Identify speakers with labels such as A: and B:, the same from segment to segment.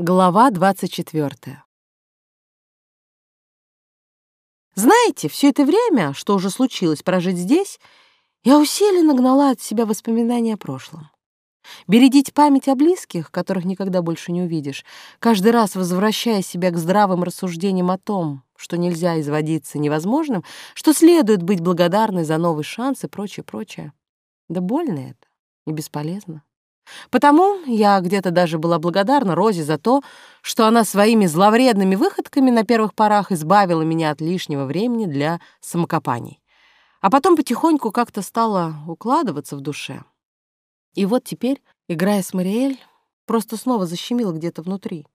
A: Глава 24. Знаете, все это время, что уже случилось прожить здесь, я усиленно гнала от себя воспоминания о прошлом. Бередить память о близких, которых никогда больше не увидишь, каждый раз возвращая себя к здравым рассуждениям о том, что нельзя изводиться невозможным, что следует быть благодарной за новый шанс и прочее, прочее. Да больно это и бесполезно. Потому я где-то даже была благодарна Розе за то, что она своими зловредными выходками на первых порах избавила меня от лишнего времени для самокопаний. А потом потихоньку как-то стала укладываться в душе. И вот теперь, играя с Мариэль, просто снова защемила где-то внутри.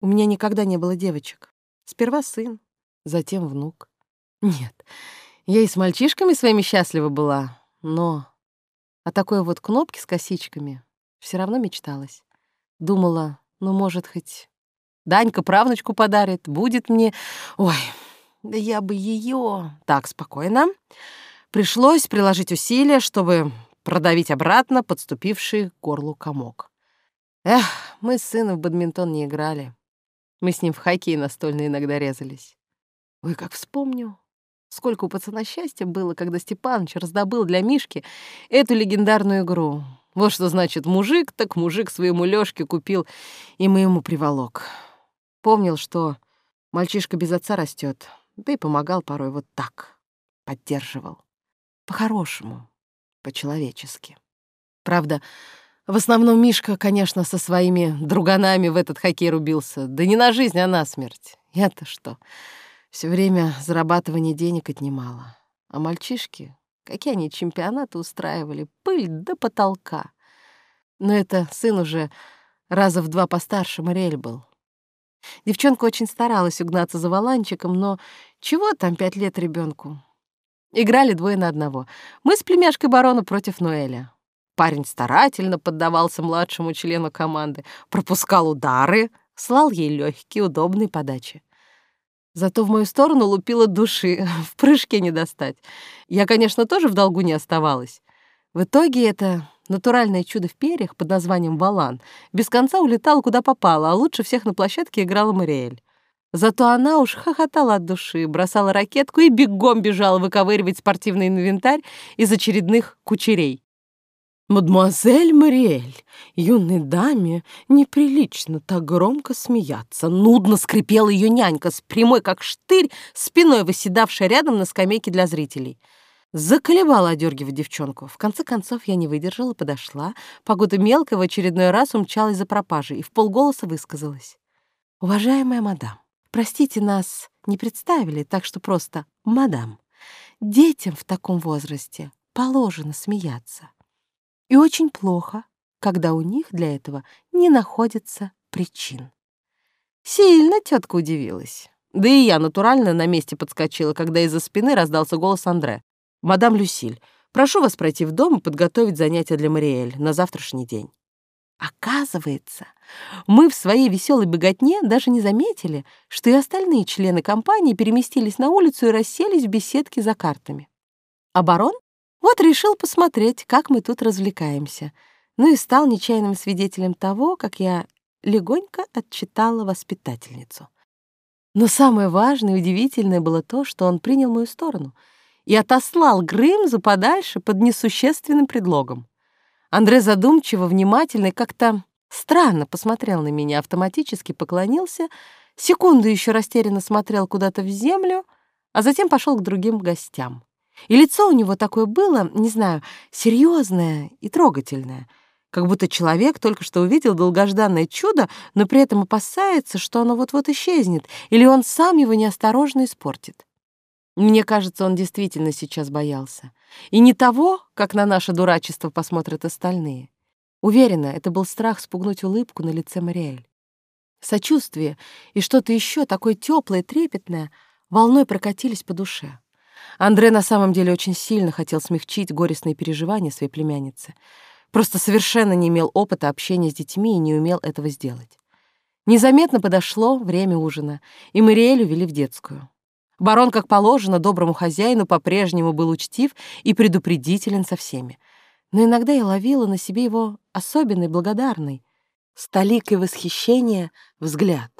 A: У меня никогда не было девочек. Сперва сын, затем внук. Нет, я и с мальчишками своими счастлива была, но о такой вот кнопке с косичками все равно мечталась. Думала, ну, может, хоть Данька правнучку подарит, будет мне... Ой, да я бы ее... Так, спокойно. Пришлось приложить усилия, чтобы продавить обратно подступивший к горлу комок. Эх, мы с сыном в бадминтон не играли. Мы с ним в хоккей настольно иногда резались. Ой, как вспомню, сколько у пацана счастья было, когда Степаныч раздобыл для Мишки эту легендарную игру. Вот что значит мужик, так мужик своему Лёшке купил, и мы ему приволок. Помнил, что мальчишка без отца растет, да и помогал порой вот так, поддерживал. По-хорошему, по-человечески. Правда, в основном Мишка, конечно, со своими друганами в этот хоккей рубился. Да не на жизнь, а на смерть. Я-то что? Все время зарабатывание денег отнимало. А мальчишки Какие они чемпионаты устраивали, пыль до потолка. Но это сын уже раза в два постарше Мариэль был. Девчонка очень старалась угнаться за Валанчиком, но чего там пять лет ребенку? Играли двое на одного. Мы с племяшкой барона против Ноэля. Парень старательно поддавался младшему члену команды, пропускал удары, слал ей легкие, удобные подачи. Зато в мою сторону лупила души, в прыжке не достать. Я, конечно, тоже в долгу не оставалась. В итоге это натуральное чудо в перьях под названием «Валан» без конца улетало куда попало, а лучше всех на площадке играла Мариэль. Зато она уж хохотала от души, бросала ракетку и бегом бежала выковыривать спортивный инвентарь из очередных кучерей. «Мадемуазель Мариэль, юной даме неприлично так громко смеяться». Нудно скрипела ее нянька с прямой, как штырь, спиной выседавшая рядом на скамейке для зрителей. Заколебала одергивать девчонку. В конце концов я не выдержала, подошла. Погода мелкая в очередной раз умчалась за пропажей и в полголоса высказалась. «Уважаемая мадам, простите, нас не представили, так что просто «мадам». Детям в таком возрасте положено смеяться. И очень плохо, когда у них для этого не находится причин. Сильно тетка удивилась. Да и я натурально на месте подскочила, когда из-за спины раздался голос Андре. «Мадам Люсиль, прошу вас пройти в дом и подготовить занятия для Мариэль на завтрашний день». Оказывается, мы в своей веселой беготне даже не заметили, что и остальные члены компании переместились на улицу и расселись в беседке за картами. А барон вот решил посмотреть, как мы тут развлекаемся. Ну и стал нечаянным свидетелем того, как я легонько отчитала воспитательницу. Но самое важное и удивительное было то, что он принял мою сторону и отослал Грымзу подальше под несущественным предлогом. Андре задумчиво, внимательно и как-то странно посмотрел на меня, автоматически поклонился, секунду еще растерянно смотрел куда-то в землю, а затем пошел к другим гостям. И лицо у него такое было, не знаю, серьезное и трогательное, как будто человек только что увидел долгожданное чудо, но при этом опасается, что оно вот-вот исчезнет, или он сам его неосторожно испортит. Мне кажется, он действительно сейчас боялся. И не того, как на наше дурачество посмотрят остальные. Уверена, это был страх спугнуть улыбку на лице Мариэль. Сочувствие и что-то еще такое теплое, трепетное волной прокатились по душе. Андре на самом деле очень сильно хотел смягчить горестные переживания своей племянницы. Просто совершенно не имел опыта общения с детьми и не умел этого сделать. Незаметно подошло время ужина, и Мариэлю вели в детскую. Барон, как положено, доброму хозяину по-прежнему был учтив и предупредителен со всеми. Но иногда я ловила на себе его особенный, благодарный, с толикой восхищения взгляд,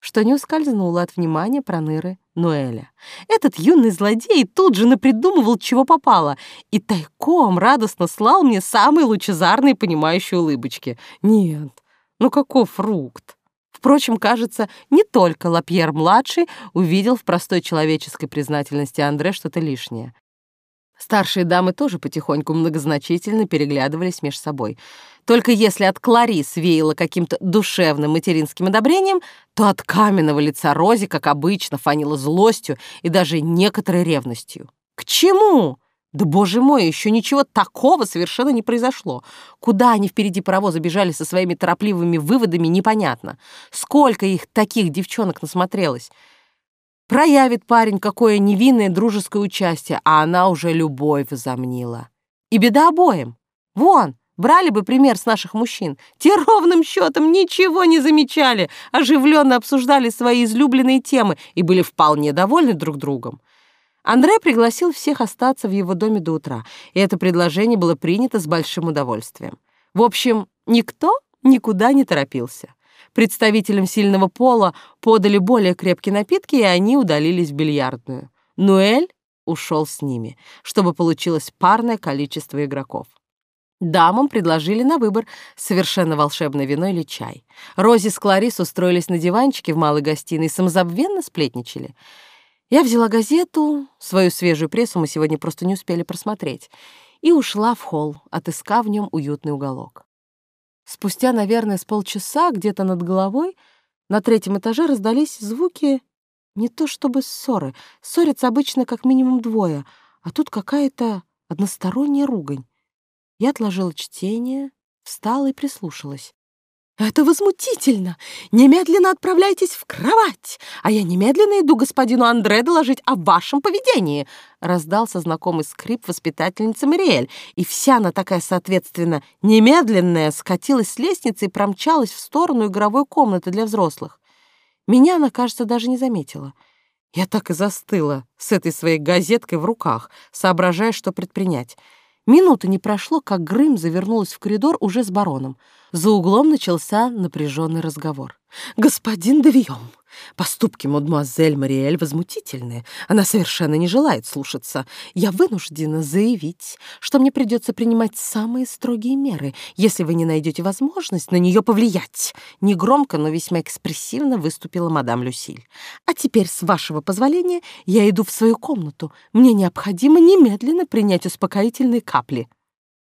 A: что не ускользнуло от внимания проныры Ноэля. Этот юный злодей тут же напридумывал, чего попало, и тайком радостно слал мне самые лучезарные понимающие улыбочки. Нет, ну каков фрукт? Впрочем, кажется, не только Лапьер-младший увидел в простой человеческой признательности Андре что-то лишнее. Старшие дамы тоже потихоньку многозначительно переглядывались между собой. Только если от Кларис веяло каким-то душевным материнским одобрением, то от каменного лица Рози, как обычно, фанило злостью и даже некоторой ревностью. К чему? Да, боже мой, еще ничего такого совершенно не произошло. Куда они впереди паровоза бежали со своими торопливыми выводами, непонятно. Сколько их таких девчонок насмотрелось. Проявит парень какое невинное дружеское участие, а она уже любовь возомнила. И беда обоим. Вон, брали бы пример с наших мужчин. Те ровным счетом ничего не замечали, оживленно обсуждали свои излюбленные темы и были вполне довольны друг другом. Андре пригласил всех остаться в его доме до утра, и это предложение было принято с большим удовольствием. В общем, никто никуда не торопился. Представителям сильного пола подали более крепкие напитки, и они удалились в бильярдную. Нуэль ушел с ними, чтобы получилось парное количество игроков. Дамам предложили на выбор совершенно волшебное вино или чай. Рози с Кларис устроились на диванчике в малой гостиной и самозабвенно сплетничали. Я взяла газету, свою свежую прессу мы сегодня просто не успели просмотреть, и ушла в холл, отыскав в нем уютный уголок. Спустя, наверное, с полчаса где-то над головой на третьем этаже раздались звуки не то чтобы ссоры. Ссорятся обычно как минимум двое, а тут какая-то односторонняя ругань. Я отложила чтение, встала и прислушалась. «Это возмутительно! Немедленно отправляйтесь в кровать, а я немедленно иду господину Андре доложить о вашем поведении!» Раздался знакомый скрип воспитательницы Мариэль, и вся она такая, соответственно, немедленная, скатилась с лестницы и промчалась в сторону игровой комнаты для взрослых. Меня она, кажется, даже не заметила. Я так и застыла с этой своей газеткой в руках, соображая, что предпринять. Минуты не прошло, как Грым завернулась в коридор уже с бароном. За углом начался напряженный разговор. «Господин Девиом, поступки мадемуазель Мариэль возмутительные. Она совершенно не желает слушаться. Я вынуждена заявить, что мне придется принимать самые строгие меры, если вы не найдете возможность на нее повлиять». Негромко, но весьма экспрессивно выступила мадам Люсиль. «А теперь, с вашего позволения, я иду в свою комнату. Мне необходимо немедленно принять успокоительные капли».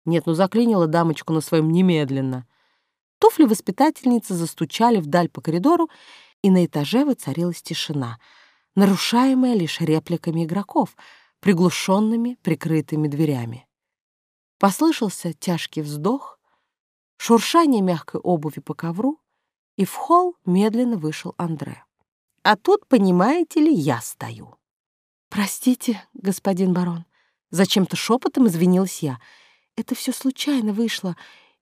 A: Нет, ну заклинила дамочку на своем немедленно. Туфли воспитательницы застучали вдаль по коридору, и на этаже воцарилась тишина, нарушаемая лишь репликами игроков, приглушенными прикрытыми дверями. Послышался тяжкий вздох, шуршание мягкой обуви по ковру, и в холл медленно вышел Андре. А тут, понимаете ли, я стою. «Простите, господин барон», — зачем-то шепотом извинилась я. «Это все случайно вышло.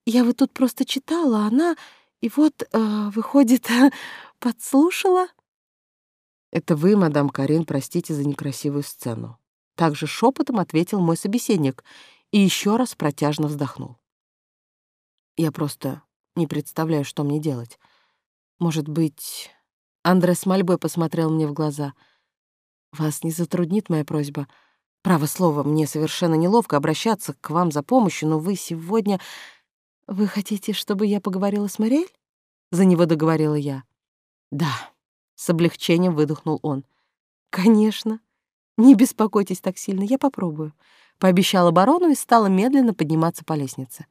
A: Я вот тут просто читала, а она... И вот, э, выходит, подслушала. Это вы, мадам Карин, простите за некрасивую сцену. Также шепотом ответил мой собеседник и еще раз протяжно вздохнул. Я просто не представляю, что мне делать. Может быть... Андре с мольбой посмотрел мне в глаза. «Вас не затруднит моя просьба? Право слово, мне совершенно неловко обращаться к вам за помощью, но вы сегодня «Вы хотите, чтобы я поговорила с Мариэль?» За него договорила я. «Да», — с облегчением выдохнул он. «Конечно. Не беспокойтесь так сильно, я попробую», — пообещала барону и стала медленно подниматься по лестнице.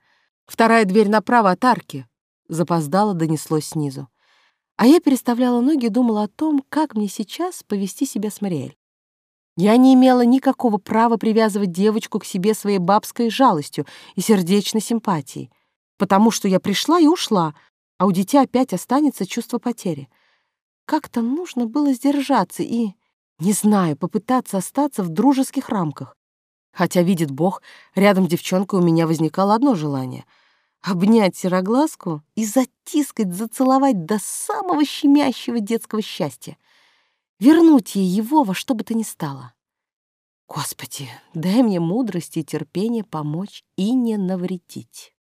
A: «Вторая дверь направо от арки», — запоздало донеслось снизу. А я переставляла ноги и думала о том, как мне сейчас повести себя с Мариэль. Я не имела никакого права привязывать девочку к себе своей бабской жалостью и сердечной симпатией потому что я пришла и ушла, а у дитя опять останется чувство потери. Как-то нужно было сдержаться и, не знаю, попытаться остаться в дружеских рамках. Хотя, видит Бог, рядом девчонка у меня возникало одно желание — обнять сероглазку и затискать, зацеловать до самого щемящего детского счастья. Вернуть ей его во что бы то ни стало. Господи, дай мне мудрости и терпения помочь и не навредить.